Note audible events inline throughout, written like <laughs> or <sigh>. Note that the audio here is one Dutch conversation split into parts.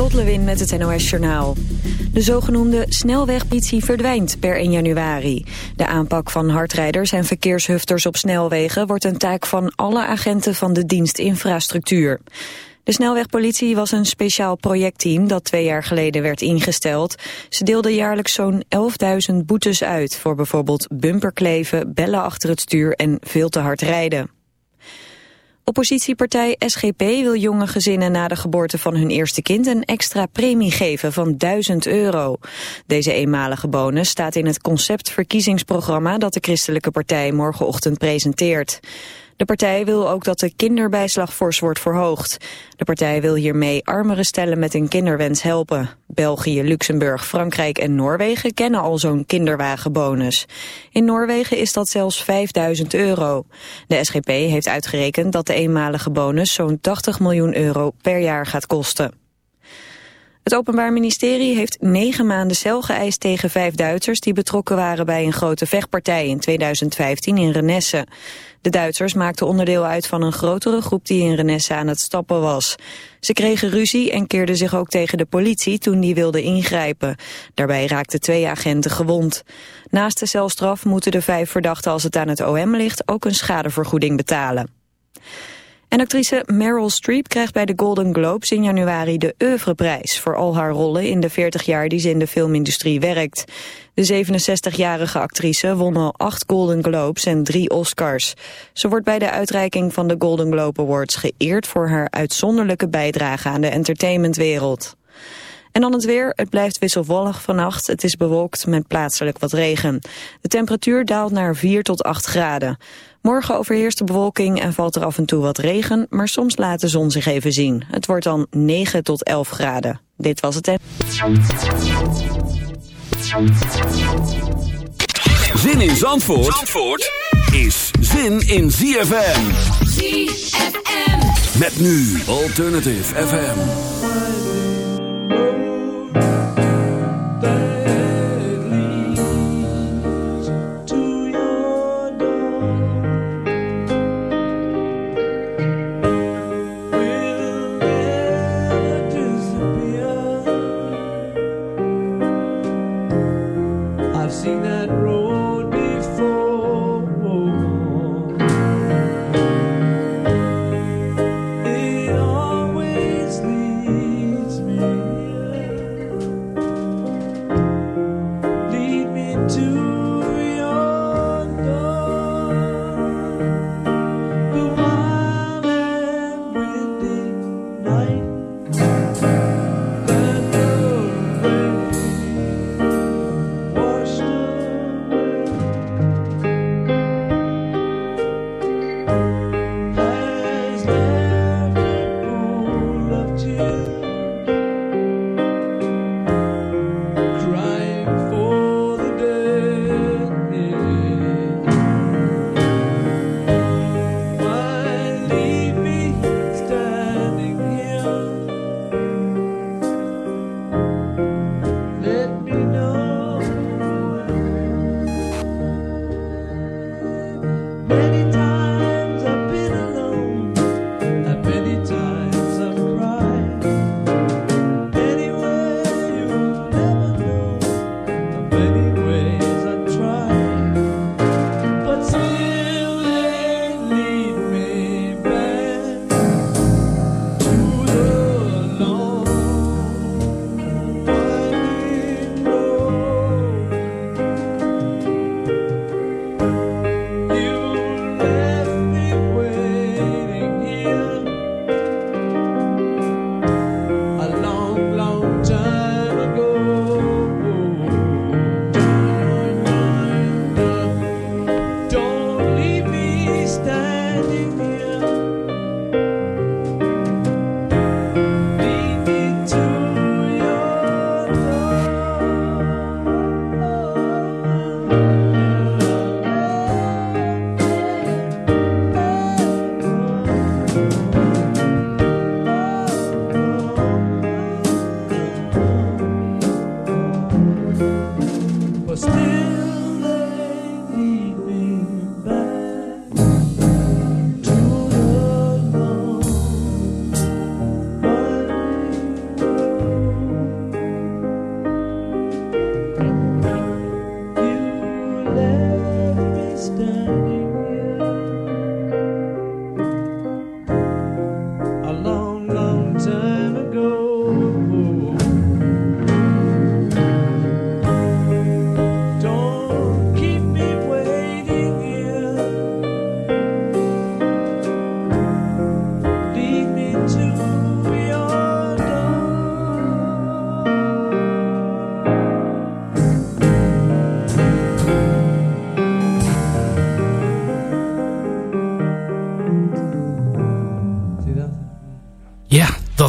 Lot met het NOS Journaal. De zogenoemde snelwegpolitie verdwijnt per 1 januari. De aanpak van hardrijders en verkeershufters op snelwegen... wordt een taak van alle agenten van de dienst infrastructuur. De snelwegpolitie was een speciaal projectteam dat twee jaar geleden werd ingesteld. Ze deelden jaarlijks zo'n 11.000 boetes uit... voor bijvoorbeeld bumperkleven, bellen achter het stuur en veel te hard rijden. Oppositiepartij SGP wil jonge gezinnen na de geboorte van hun eerste kind een extra premie geven van 1000 euro. Deze eenmalige bonus staat in het conceptverkiezingsprogramma dat de christelijke partij morgenochtend presenteert. De partij wil ook dat de kinderbijslag fors wordt verhoogd. De partij wil hiermee armere stellen met een kinderwens helpen. België, Luxemburg, Frankrijk en Noorwegen kennen al zo'n kinderwagenbonus. In Noorwegen is dat zelfs 5000 euro. De SGP heeft uitgerekend dat de eenmalige bonus zo'n 80 miljoen euro per jaar gaat kosten. Het Openbaar Ministerie heeft negen maanden cel geëist tegen vijf Duitsers die betrokken waren bij een grote vechtpartij in 2015 in Renesse. De Duitsers maakten onderdeel uit van een grotere groep die in Renesse aan het stappen was. Ze kregen ruzie en keerden zich ook tegen de politie toen die wilde ingrijpen. Daarbij raakten twee agenten gewond. Naast de celstraf moeten de vijf verdachten als het aan het OM ligt ook een schadevergoeding betalen. En actrice Meryl Streep krijgt bij de Golden Globes in januari de Oeuvreprijs voor al haar rollen in de 40 jaar die ze in de filmindustrie werkt. De 67-jarige actrice won al acht Golden Globes en drie Oscars. Ze wordt bij de uitreiking van de Golden Globe Awards geëerd voor haar uitzonderlijke bijdrage aan de entertainmentwereld. En dan het weer. Het blijft wisselvallig vannacht. Het is bewolkt met plaatselijk wat regen. De temperatuur daalt naar 4 tot 8 graden. Morgen overheerst de bewolking en valt er af en toe wat regen, maar soms laat de zon zich even zien. Het wordt dan 9 tot 11 graden. Dit was het. Zin in Zandvoort, Zandvoort is zin in ZFM. ZFM. Met nu Alternative FM.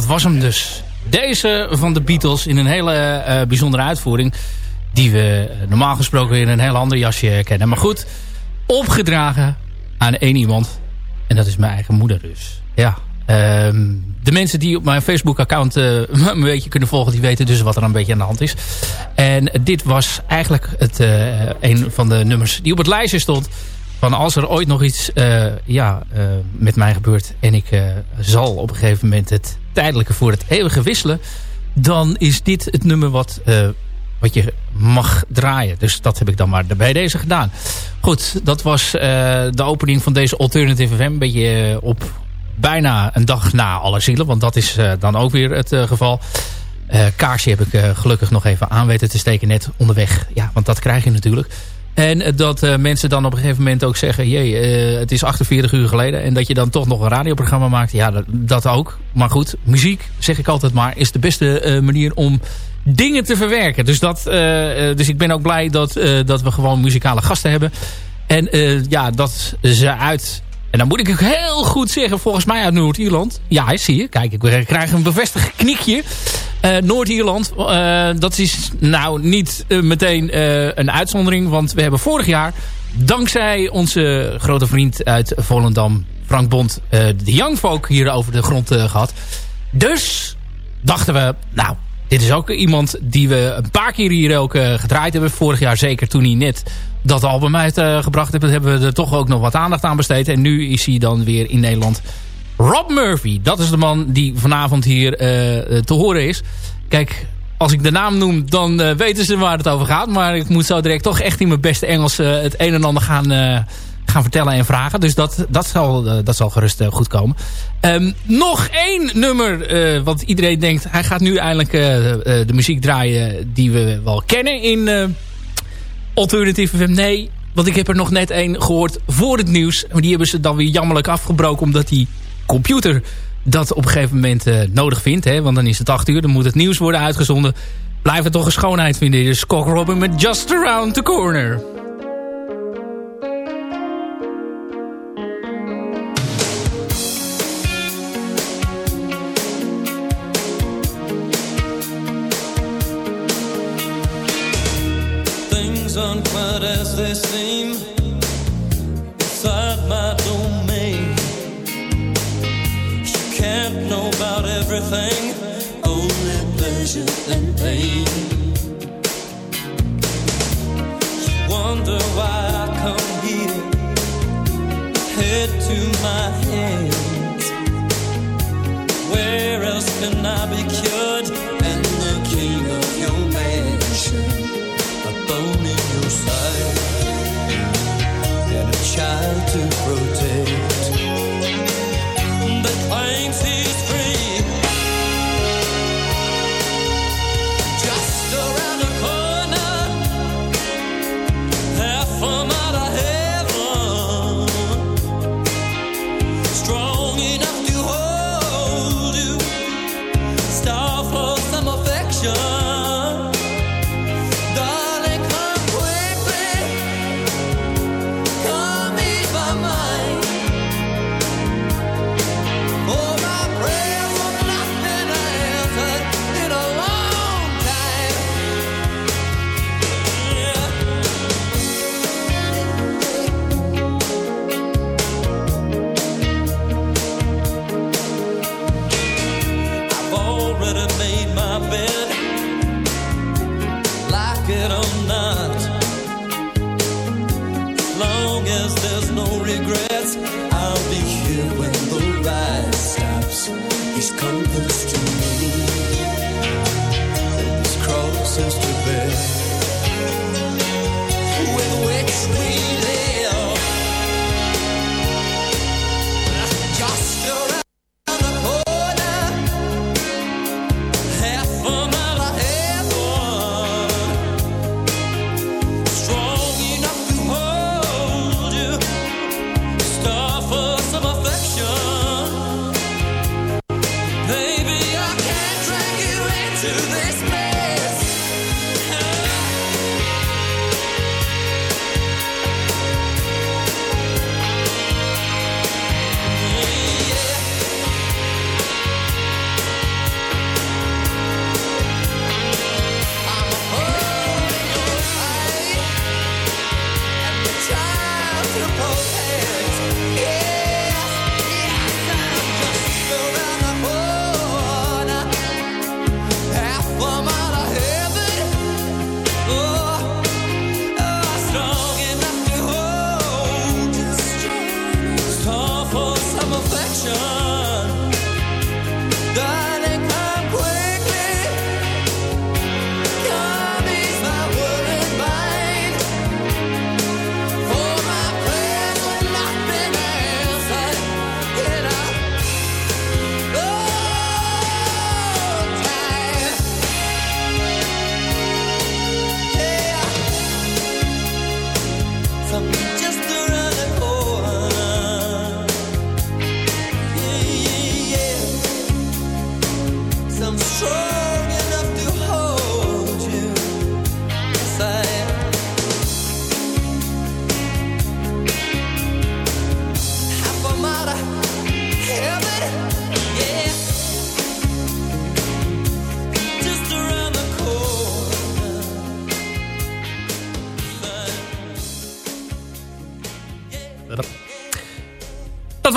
Was hem dus. Deze van de Beatles in een hele uh, bijzondere uitvoering. Die we normaal gesproken in een heel ander jasje kennen. Maar goed, opgedragen aan één iemand. En dat is mijn eigen moeder dus. Ja, Ehm, de mensen die op mijn Facebook-account uh, <laughs> een beetje kunnen volgen... die weten dus wat er een beetje aan de hand is. En dit was eigenlijk het, een van de nummers die op het lijstje stond... van als er ooit nog iets uh, ja, met mij gebeurt... en ik zal op een gegeven moment het tijdelijke voor het eeuwige wisselen... dan is dit het nummer wat, wat je mag draaien. Dus dat heb ik dan maar bij deze gedaan. Goed, dat was de opening van deze Alternative FM. Een beetje op bijna een dag na alle zielen. Want dat is dan ook weer het geval. Kaarsje heb ik gelukkig nog even aan weten te steken net onderweg. Ja, want dat krijg je natuurlijk. En dat mensen dan op een gegeven moment ook zeggen... jee, het is 48 uur geleden... en dat je dan toch nog een radioprogramma maakt. Ja, dat, dat ook. Maar goed, muziek, zeg ik altijd maar... is de beste manier om dingen te verwerken. Dus, dat, dus ik ben ook blij dat, dat we gewoon muzikale gasten hebben. En ja, dat ze uit en dan moet ik ook heel goed zeggen, volgens mij uit Noord-Ierland. Ja, zie je. Kijk, ik krijg een bevestigd knikje. Uh, Noord-Ierland, uh, dat is nou niet uh, meteen een uitzondering. Want we hebben vorig jaar, dankzij onze grote vriend uit Volendam, Frank Bond, de Young Folk hier over de grond gehad. Dus dachten we, nou, dit is ook iemand die we een paar keer hier ook gedraaid hebben. Vorig jaar zeker toen hij net dat album uitgebracht hebben, hebben we er toch ook nog wat aandacht aan besteed. En nu is hij dan weer in Nederland. Rob Murphy, dat is de man die vanavond hier uh, te horen is. Kijk, als ik de naam noem, dan uh, weten ze waar het over gaat. Maar ik moet zo direct toch echt in mijn beste Engels uh, het een en ander gaan, gaan vertellen en vragen. Dus dat, dat, zal, dat zal gerust goed komen. Um, nog één nummer, want iedereen denkt... hij gaat nu eindelijk de muziek draaien die we wel kennen in Alternatieve FM? Nee, want ik heb er nog net één gehoord voor het nieuws. Maar die hebben ze dan weer jammerlijk afgebroken... omdat die computer dat op een gegeven moment uh, nodig vindt. Hè? Want dan is het 8 uur, dan moet het nieuws worden uitgezonden. Blijf het toch een schoonheid vinden. Dus Cock Robin met Just Around the Corner. they seem about only pleasure and pain. Wonder why I come here, head to my hands. Where else can I be cured and the king of your mansion? a bone in your side and a child to protect that claims he's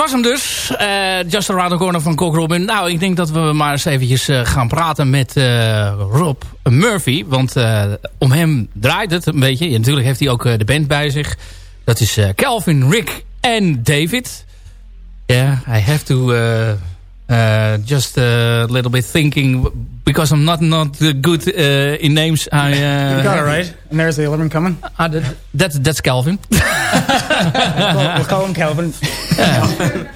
was hem dus. Uh, Just Around the Corner van Cock Robin. Nou, ik denk dat we maar eens eventjes uh, gaan praten met uh, Rob Murphy. Want om hem draait het een beetje. Ja, natuurlijk heeft hij ook de band bij zich. Dat is Calvin, Rick en David. Yeah, I have to uh, just a little bit thinking because I'm not not good uh, in names. I, uh, you got it right. And there's the other one coming. Uh, that, that's that's Calvin. <laughs> we'll, call, we'll, call, him Calvin. <laughs>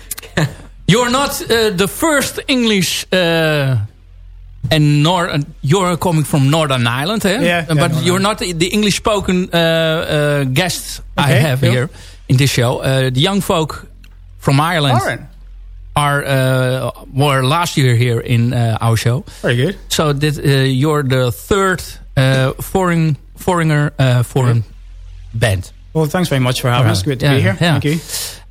you're not uh, the first English. Uh, and nor you're coming from Northern Ireland, eh? Yeah, but yeah, you're not the English spoken guest okay, I have here in this show. the young folk from Ireland are uh, were last year here in uh, our show. Very good. So that uh, you're the third foreign foreigner foreign band. Well, thanks very much for having us. Good to yeah, be here. Yeah. Thank you.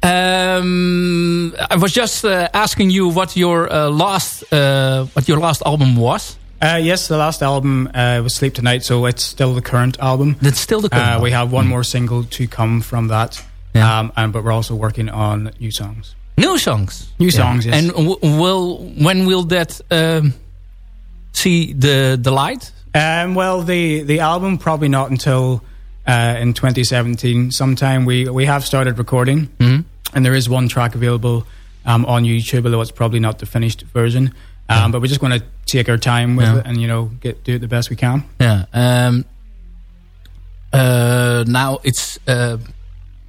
Um, I was just asking you what your last what your last album was. Uh, yes, the last album uh, was Sleep Tonight, so it's still the current album. That's still the current. Uh, we have one mm. more single to come from that, yeah. um, and but we're also working on new songs. New songs. New songs, yeah. yes. And will when will that um, see the the light? Um, well, the the album probably not until uh, in 2017. Sometime we we have started recording, mm -hmm. and there is one track available um, on YouTube, although it's probably not the finished version. Um, yeah. But we're just going to take our time with it and you know get do it the best we can. Yeah. Um, uh, now it's uh,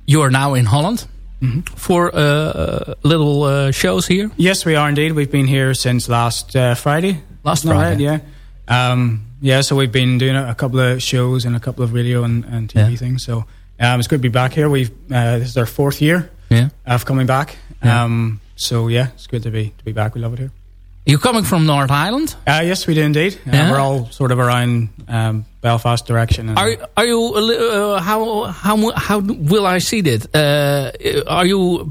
you are now in Holland. Mm -hmm. for uh, little uh, shows here? Yes, we are indeed. We've been here since last uh, Friday. Last Friday, right? yeah. Um, yeah, so we've been doing a, couple of shows and a couple of radio and, and TV yeah. things. So um, it's good to be back here. We've uh, this is our fourth year yeah. of coming back. Yeah. Um, so yeah, it's good to be to be back. We love it here. You're coming from North Island? Uh, yes, we do indeed. Uh, we're all sort of around um, Belfast direction. are are you uh, how how how will I see that? Uh, are you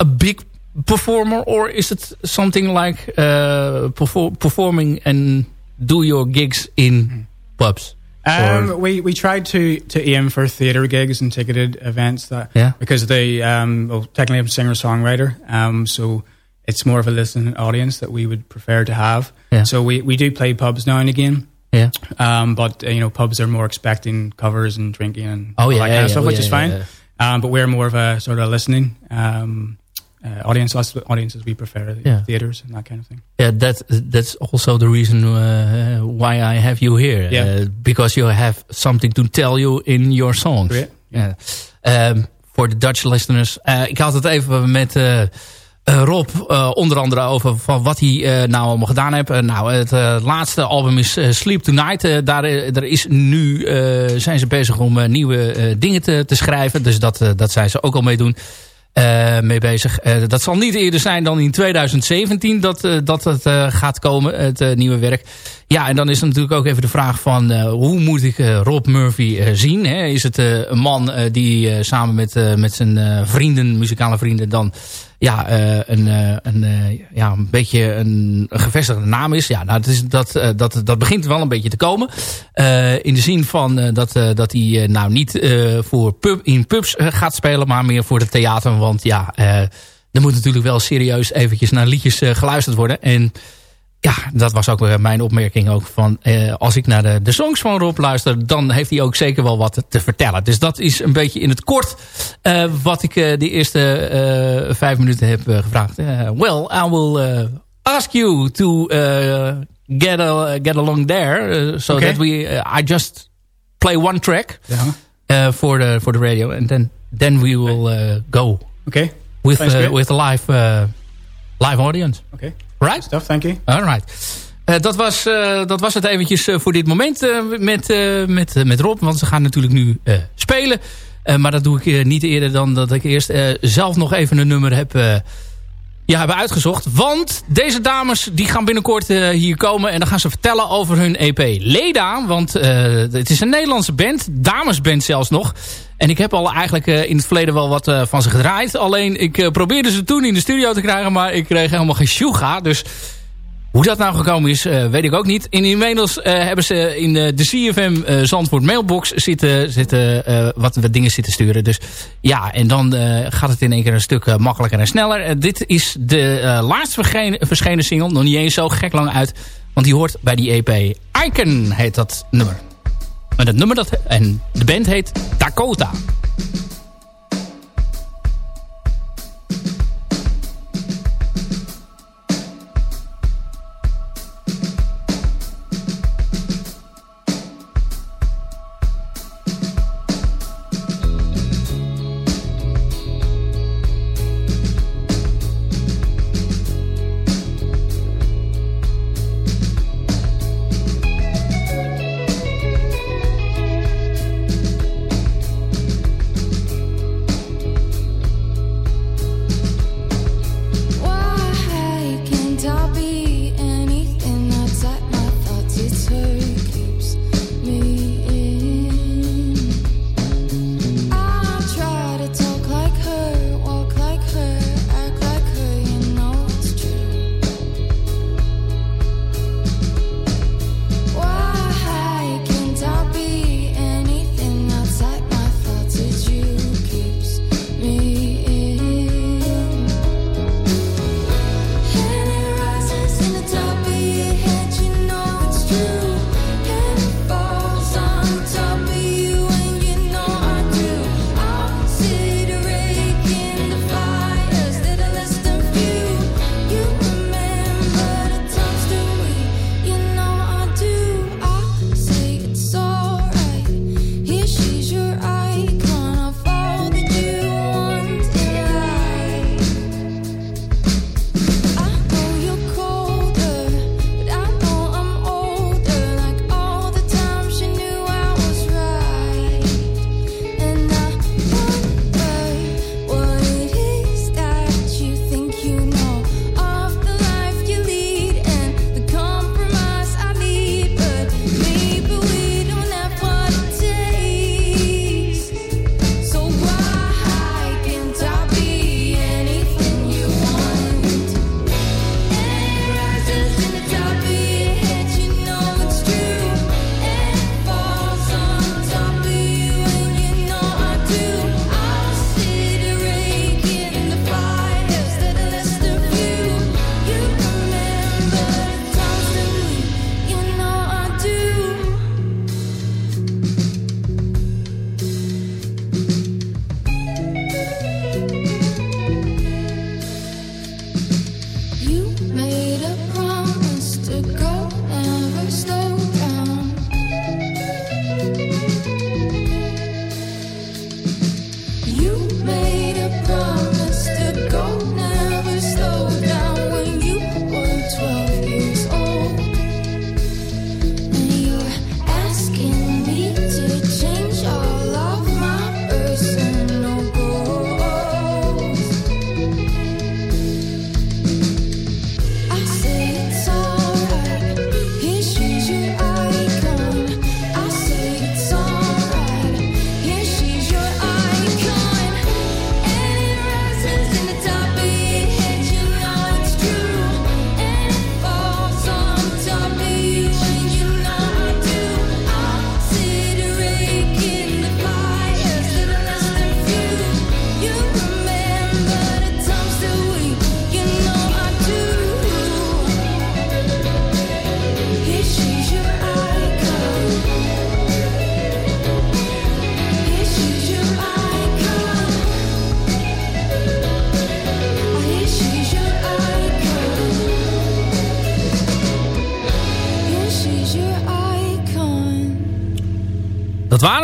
a big performer, or is it something like uh, perform performing and do your gigs in pubs? Um, we we tried to to aim for theater gigs and ticketed events that yeah. because they um, well technically I'm a singer songwriter um so it's more of a listening audience that we would prefer to have. Yeah. So we, we do play pubs now and again. Yeah. Um, but uh, you know, pubs are more expecting covers and drinking and oh, yeah, all that yeah, of stuff, yeah, which yeah, is fine. Um, but we're more of a sort of listening um, uh, audience. Audiences we prefer yeah. theaters and that kind of thing. Yeah, that that's also the reason uh, why I have you here. Yeah. Uh, because you have something to tell you in your songs. Yeah. Um, for the Dutch listeners. Uh, ik had het even met uh, Rob uh, onder andere over van wat hij uh, nou allemaal gedaan heeft. nou, het laatste album is Sleep Tonight. daar er is nu zijn ze bezig om nieuwe dingen te, te schrijven. Dus dat, dat zijn ze ook al mee doen. mee bezig. dat zal niet eerder zijn dan in 2017 dat, dat het gaat komen, het nieuwe werk. Ja, en dan is natuurlijk ook even de vraag van hoe moet ik Rob Murphy zien? Hè? Is het een man die samen met, met zijn vrienden, muzikale vrienden, dan ja, uh, een, uh, een, uh, ja, een beetje een, gevestigde naam is. Ja, nou, dat, is, dat, dat, dat begint wel een beetje te komen. in de zin van dat, dat hij nou niet voor pub, in pubs gaat spelen, maar meer voor de theater. Want ja, er moet natuurlijk wel serieus eventjes naar liedjes geluisterd worden. En ja, dat was ook mijn opmerking ook van... Eh, als ik naar de, de songs van Rob luister... dan heeft hij ook zeker wel wat te vertellen. Dus dat is een beetje in het kort... Uh, wat ik uh, de eerste uh, vijf minuten heb gevraagd. well, I will ask you to get, a, get along there... so okay. that we... I just play one track... Yeah. for, the, for the radio. And then, then we will go... Okay. With, with a live, live audience. Okay. Right? Stuff, thank you. Alright. Uh, dat, was, uh, dat was het eventjes uh, voor dit moment met, met, met Rob. Want ze gaan natuurlijk nu spelen. maar dat doe ik niet eerder dan dat ik eerst zelf nog even een nummer heb, ja, hebben uitgezocht. Want deze dames die gaan binnenkort hier komen. En dan gaan ze vertellen over hun EP Leda. Want het is een Nederlandse band. Damesband zelfs nog. En ik heb al eigenlijk in het verleden wel wat van ze gedraaid. Alleen ik probeerde ze toen in de studio te krijgen. Maar ik kreeg helemaal geen shuga. Dus Hoe dat nou gekomen is, uh, weet ik ook niet. In inmiddels uh, hebben ze in de, CFM uh, Zandvoort mailbox zitten, zitten wat, wat dingen zitten sturen. Dus ja, en dan gaat het in één keer een stuk makkelijker en sneller. dit is de laatst verschenen, verschenen single. Nog niet eens zo gek lang uit. Want die hoort bij die EP. Icon heet dat nummer. Maar dat nummer dat, en de band heet Dakota.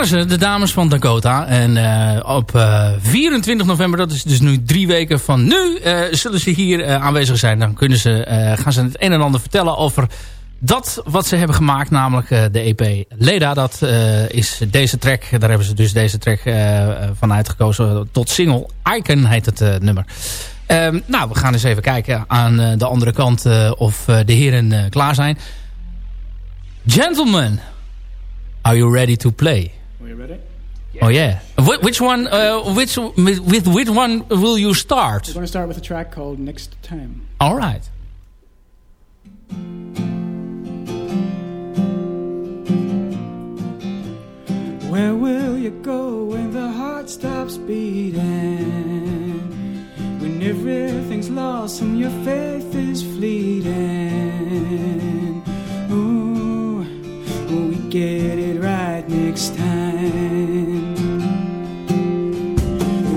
Ze, de dames van Dakota. En uh, op uh, 24 november, dat is dus nu drie weken van nu, zullen ze hier aanwezig zijn. Dan kunnen ze, gaan ze het een en ander vertellen over dat wat ze hebben gemaakt. Namelijk de EP Leda. Dat is deze track. Daar hebben ze dus deze track van uitgekozen tot single. Icon heet het nummer. Um, nou, we gaan eens even kijken aan de andere kant of de heren klaar zijn. Gentlemen, Are you ready to play? ready? Yeah. Oh yeah. Wh which one? Uh, which with which one will you start? We're going to start with a track called "Next Time." All right. Where will you go when the heart stops beating? When everything's lost and your faith is fleeting? get it right next time.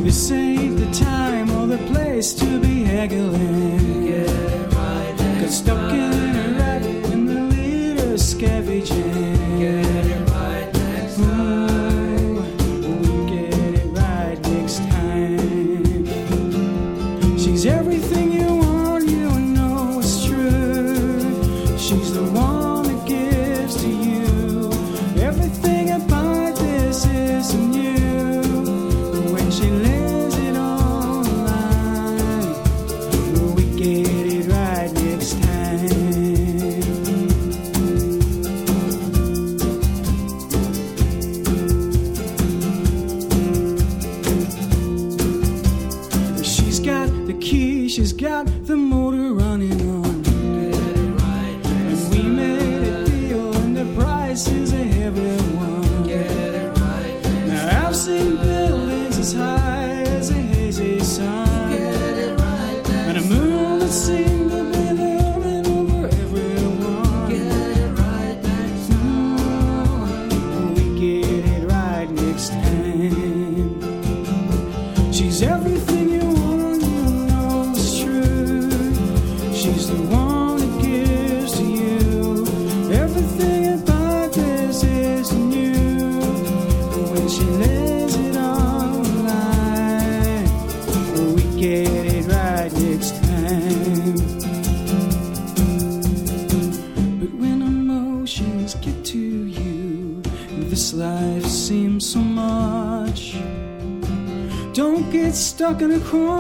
This ain't the time or the place to be haggling. Get it right Got stuck time. in a rut when the leader's scavenging. stuck in a cry.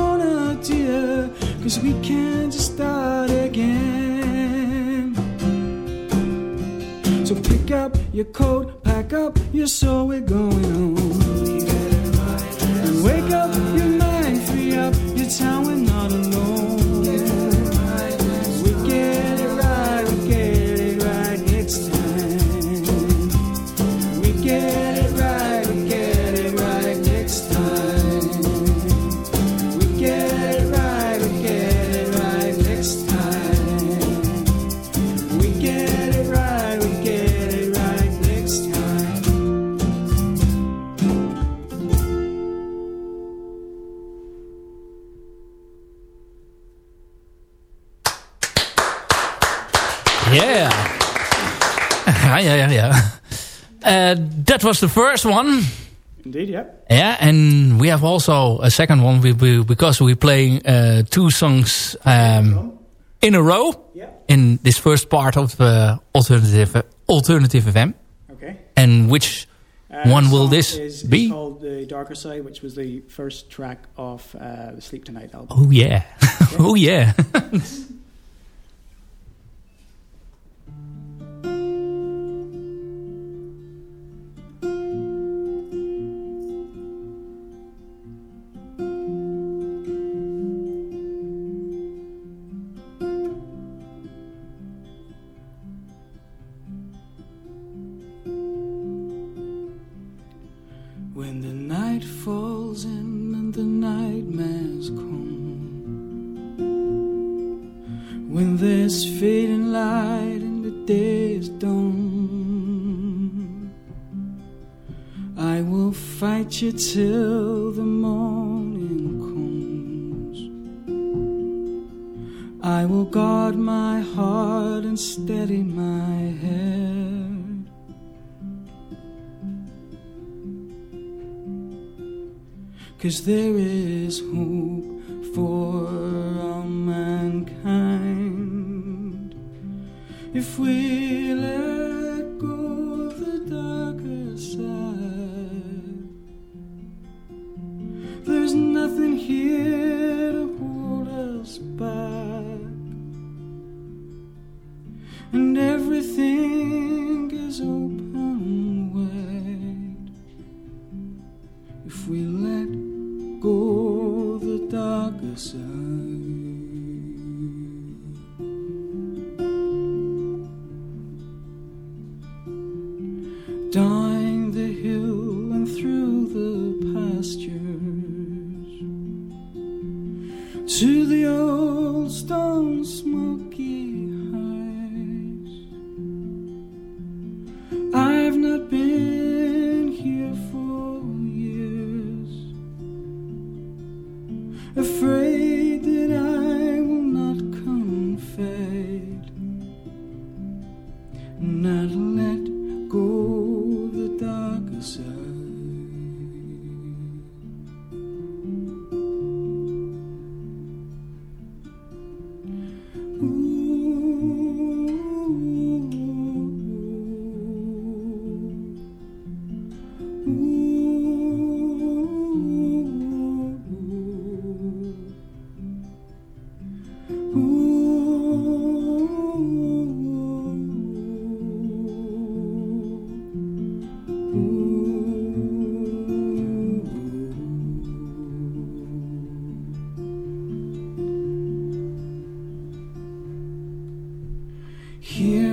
was the first one. Indeed, yeah. Yeah, and we have also a second one we, we, because we play uh, two songs um, in a row yeah. in this first part of uh, alternative uh, alternative FM. Okay. And which uh, one will this is, be? It's called the Darker Side, which was the first track of uh, the Sleep Tonight album. Oh yeah, yeah. <laughs> oh yeah. till the morning comes. I will guard my heart and steady my head. Cause there is hope for all mankind if we Here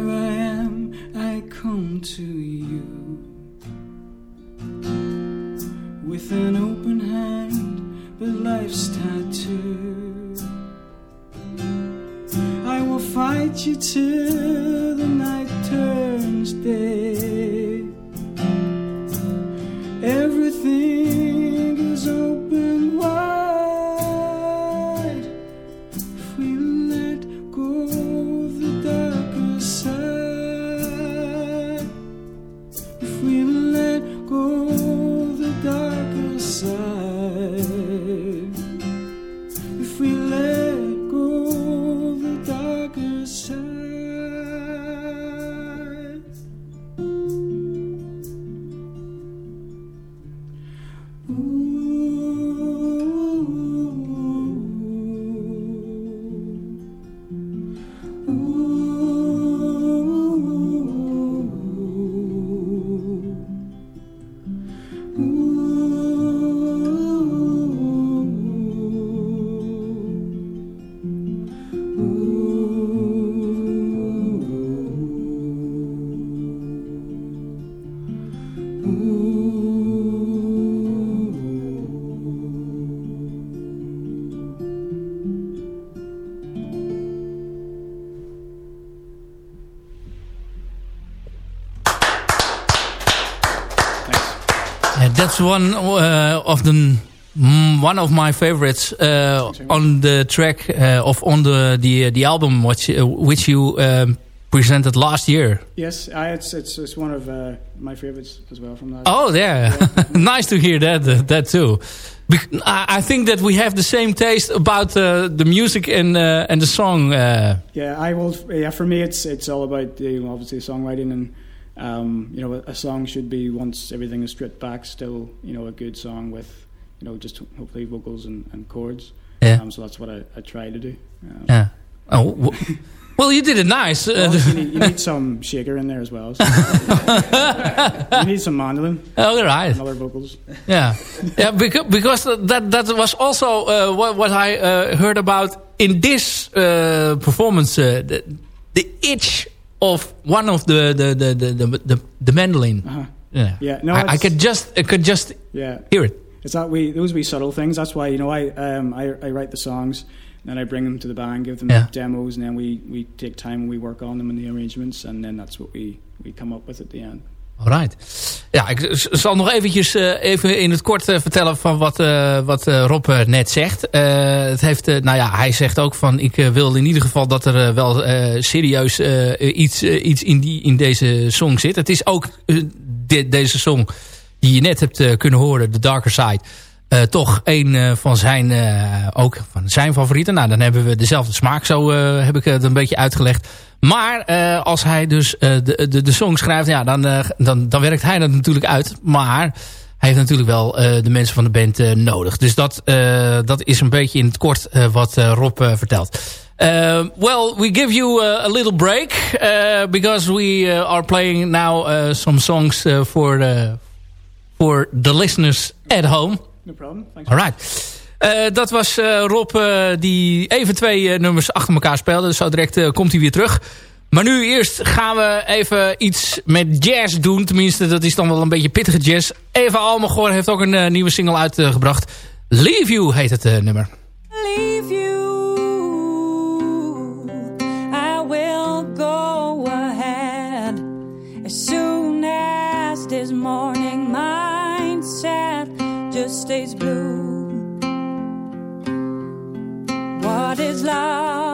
that's one uh, of the one of my favorites uh, on the track uh, of on the the the album which uh, which you um, presented last year. Yes, I, it's, it's it's one of uh, my favorites as well from that. Oh, yeah, <laughs> nice to hear that uh, that too. Bec I, I think that we have the same taste about uh, the music and uh, and the song. Uh, Yeah, I will. Yeah, for me, it's it's all about you know, obviously songwriting and um, you know a, song should be once everything is stripped back, still you know a good song with you know just hopefully vocals and, and chords. Yeah. Um, so that's what I, I try to do. Um, yeah. Oh, w- <laughs> well, you did it nice. Well, you, need, you need <laughs> some shaker in there as well. So. <laughs> you need some mandolin all right. and other vocals. Yeah, yeah, because because that that was also uh, what what I uh, heard about in this uh, performance. Uh, the, the itch of one of the the the the the, the, the mandolin. Uh-huh. Yeah, Yeah, no, I, I could just I could just Yeah, hear it. It's that we those wee subtle things. That's why you know I um I, I write the songs, and then I bring them to the band, give them Yeah. demos, and then we we take time and we work on them and the arrangements, and then that's what we we come up with at the end. Alright. Ja, ik zal nog eventjes eh, even in het kort eh, vertellen van wat, eh, wat Rob net zegt. Het heeft, nou ja, hij zegt ook van ik wil in ieder geval dat er wel serieus iets, iets in, die, in deze song zit. Het is ook de- deze song die je net hebt kunnen horen, The Darker Side. toch een van zijn, ook van zijn favorieten. Nou, dan hebben we dezelfde smaak. Zo heb ik het een beetje uitgelegd. Maar eh, als hij dus eh, de, de, de song schrijft, ja, dan, eh, dan, dan werkt hij dat natuurlijk uit. Maar hij heeft natuurlijk wel de mensen van de band nodig. Dus dat, dat is een beetje in het kort wat Rob vertelt. Well, we give you a little break because we are playing now some songs for the for the listeners at home. No problem. Thanks. Alright. Eh, dat was eh, Rob eh, die even twee nummers achter elkaar speelde. Dus zo direct komt hij weer terug. Maar nu eerst gaan we even iets met jazz doen. Tenminste, dat is dan wel een beetje pittige jazz. Eva Almagor heeft ook een nieuwe single uitgebracht. Leave You heet het nummer. Leave You I will go ahead As soon as this morning heart is.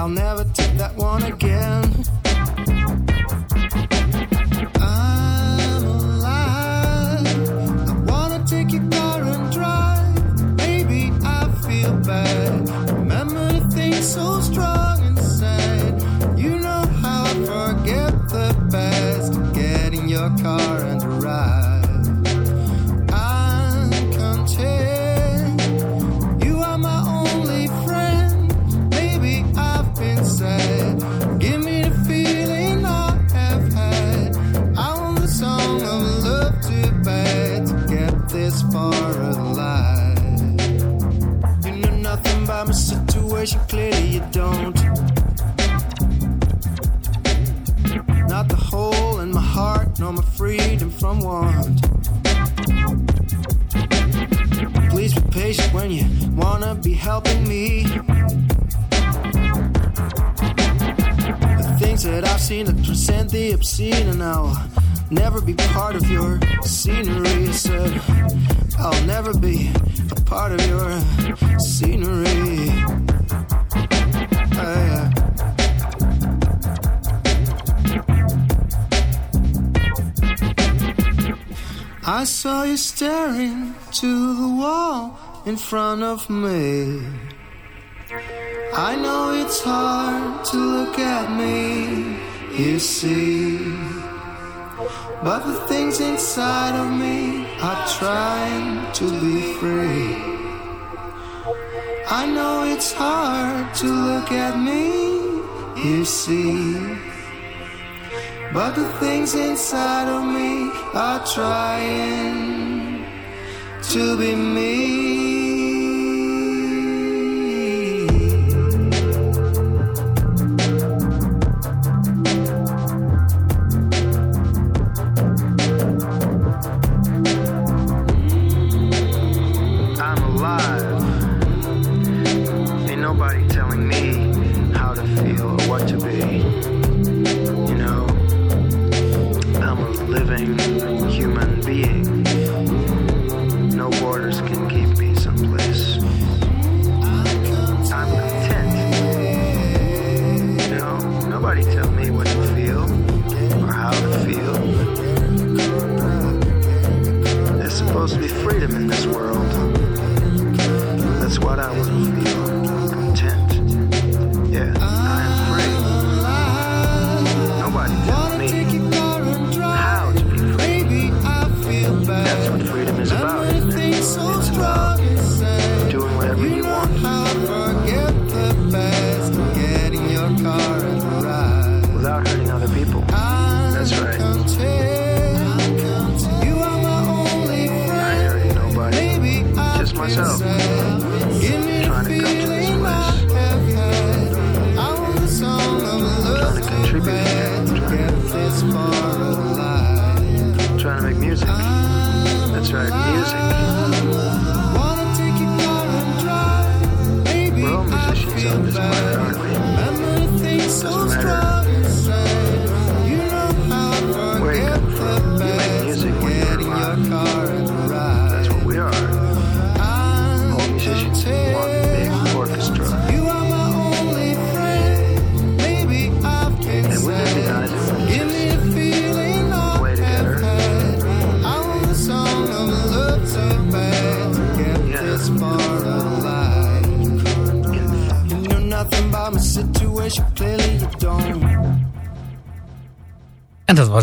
I'll never take that one again. Be helping me. The things that I've seen that transcend the obscene, and I'll never be part of your scenery. I said, I'll never be a part of your scenery. Ah. I saw you staring to the wall in front of me. I know it's hard to look at me, you see. But the things inside of me are trying to be free. I know it's hard to look at me, you see. But the things inside of me are trying to be me.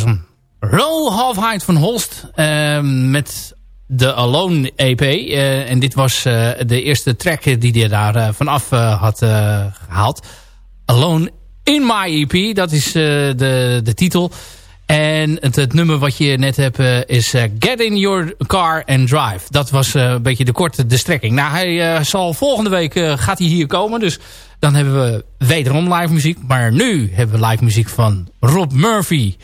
Was hem. Roll Half van Holst. eh, met de Alone EP. Eh, en dit was eh, de eerste track die hij daar eh, vanaf had eh, gehaald. Alone in My EP. Dat is de, de titel. En het, het nummer wat je net hebt is Get in Your Car and Drive. Dat was een beetje de korte de strekking. Nou, hij zal volgende week gaat hij hier komen. Dus dan hebben we wederom live muziek. Maar nu hebben we live muziek van Rob Murphy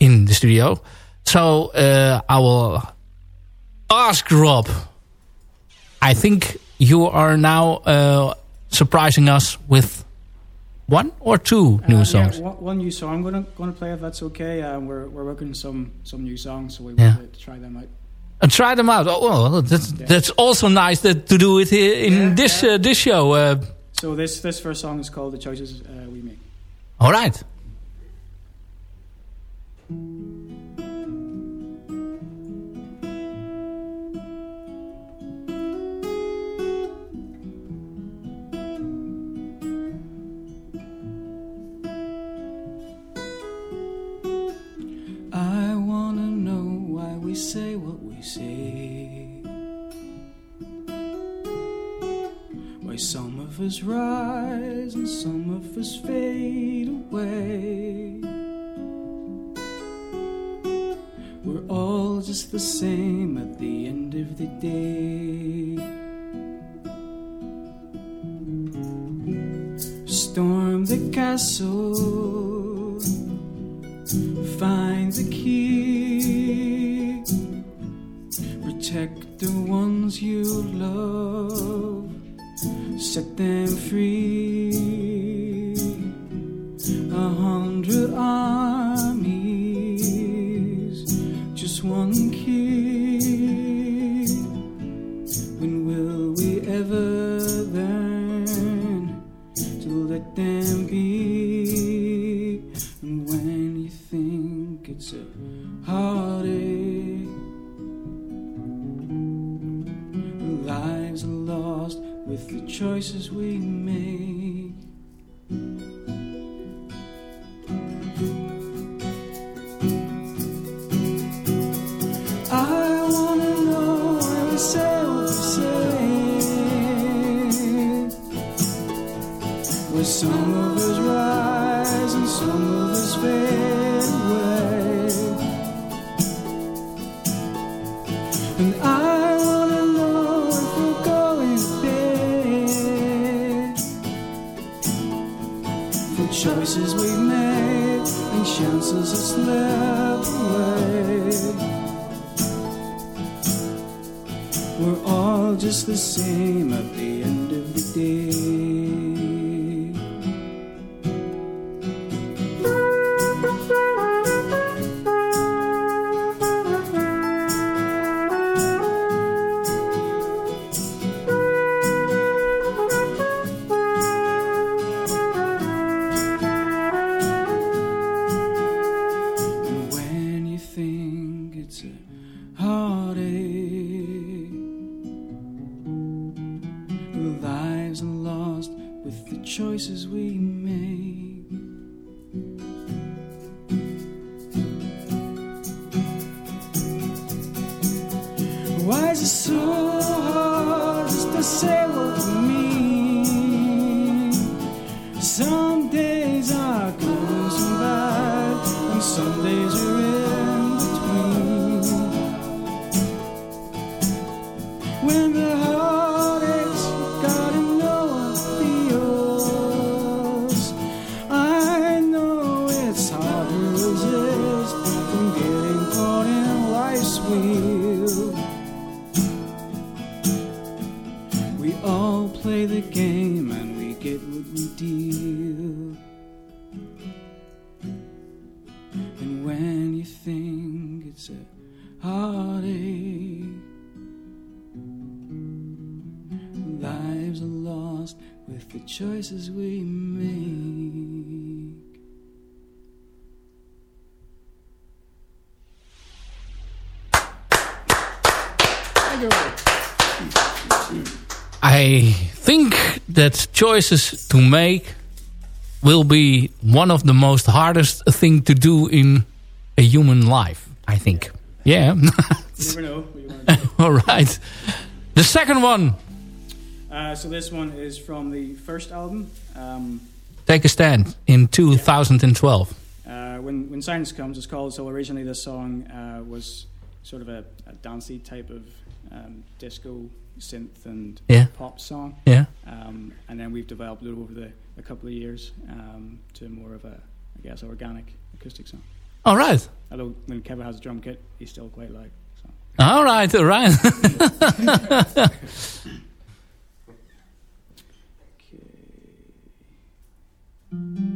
in de studio. So uh, I will ask Rob. I think you are now uh, surprising us with one or two new Uh, songs. Yeah, one, one new song I'm gonna gonna play if that's okay. Uh, we're we're working on some some new songs, so we Yeah. want to try them out. And try them out. Oh, well, that's Yeah. that's also nice that, to do it in Yeah, this. Uh, this show. Uh, So this this first song is called "The Choices uh, We Make." all right. Some of us rise and some of us fade away. We're all just the same at the end of the day. Storm the castle find the key. Protect the ones you love, set them free. That choices to make will be one of the most hardest thing to do in a human life. I think. Yeah. You never know <laughs> what you want to do. <laughs> All right. The second one, Uh, so this one is from the first album. Um, Take a Stand, in 2012. uh, when when silence comes, it's called. So originally, this song uh, was sort of a, a dancey type of um, disco synth and Yeah. pop song, Yeah. Um, and then we've developed it over the a couple of years um, to more of a, I guess, organic acoustic sound. All right. Although when Kevin has a drum kit, he's still quite loud. So. All right, all right. <laughs> Will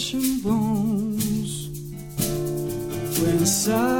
flesh and bones. When silence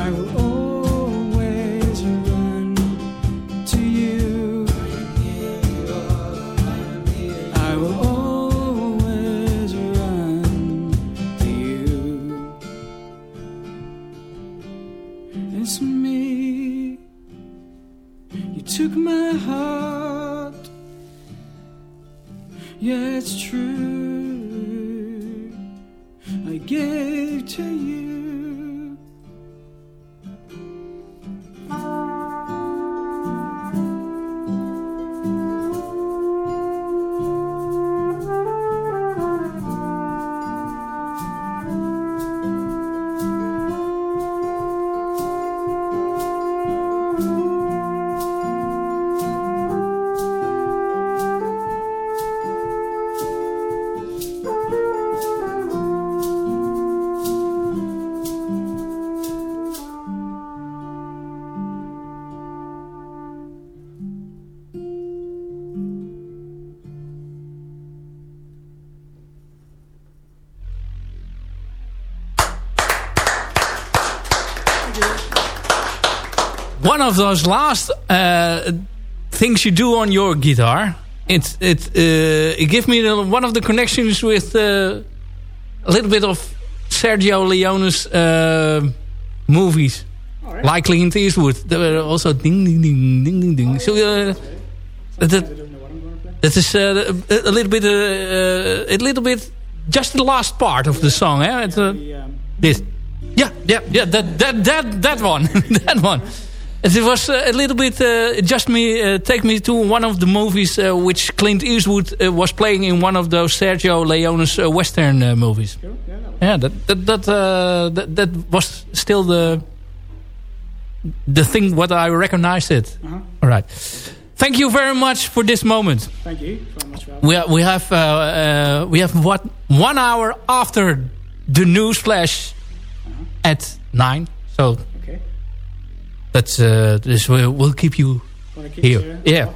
I will of those last uh, things you do on your guitar. It it uh, it gives me the- one of the connections with uh, a little bit of Sergio Leone's uh, movies. Like Clint Eastwood. There were also ding ding ding ding ding ding. So uh, that, that is uh, a, a little bit, uh, uh, a little bit, just the last part of the song. Eh? It's, uh, The, um, this, yeah, yeah, yeah. That that that that one, <laughs> that one. It was uh, a little bit uh, just me uh, take me to one of the movies uh, which Clint Eastwood uh, was playing in one of those Sergio Leone's uh, western uh, movies. cool. Yeah, that Yeah, that that that, uh, that that was still the the thing what I recognized it. Uh-huh. All right. Thank you very much for this moment. Thank you very much We ha- we have uh, uh, we have what one hour after the news flash at nine. So. That's uh, this will we'll keep you Here. Yeah.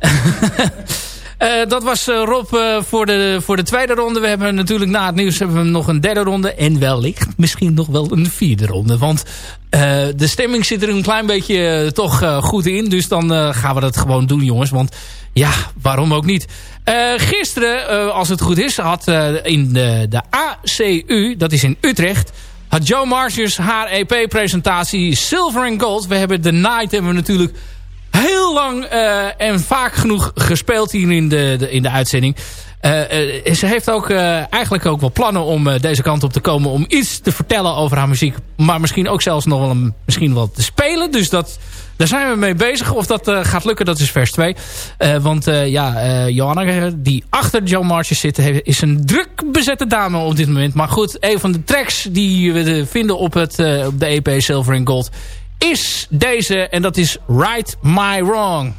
<laughs> Eh, dat was eh, Rob eh, voor, de, voor de tweede ronde. We hebben natuurlijk na het nieuws hebben we nog een derde ronde. En wellicht misschien nog wel een vierde ronde. Want de stemming zit er een klein beetje toch goed in. Dus dan gaan we dat gewoon doen jongens. Want ja, waarom ook niet. Gisteren, als het goed is, had in de, de ACU, dat is in Utrecht... had Joe Marcius haar EP-presentatie Silver and Gold. We hebben The Night hebben we natuurlijk heel lang eh, en vaak genoeg gespeeld hier in de, de in de uitzending. Eh, eh, ze heeft ook eh, eigenlijk ook wel plannen om deze kant op te komen... om iets te vertellen over haar muziek. Maar misschien ook zelfs nog wel, een, misschien wel te spelen. Dus dat, daar zijn we mee bezig. Of dat gaat lukken, dat is vers 2. Eh, want ja, Johanna, die achter Joe Marches zit... is een druk bezette dame op dit moment. Maar goed, een van de tracks die we vinden op, het, op de EP Silver and Gold is deze. En dat is Right My Wrong.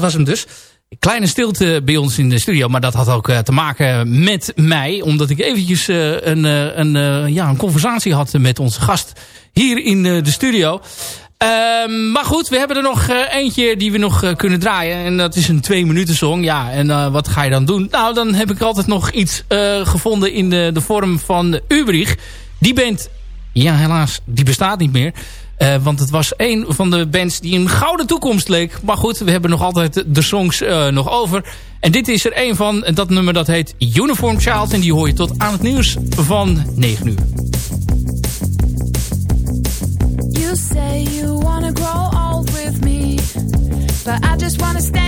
Dat was hem dus. kleine stilte bij ons in de studio. Maar dat had ook eh, te maken met mij. Omdat ik eventjes eh, een, eh, een, ja, een conversatie had met onze gast hier in de studio. Ehm, maar goed, we hebben er nog eentje die we nog kunnen draaien. En dat is een twee minuten song. Ja, en wat ga je dan doen? Nou, dan heb ik altijd nog iets gevonden in de, de vorm van Ubrich. Die band, ja helaas, die bestaat niet meer. Eh, want het was een van de bands die een gouden toekomst leek. Maar goed, we hebben nog altijd de songs eh, nog over. En dit is er een van. Dat nummer dat heet Uniform Child. En die hoor je tot aan het nieuws van 9 uur. You say you wanna grow old with me, but I just wanna stay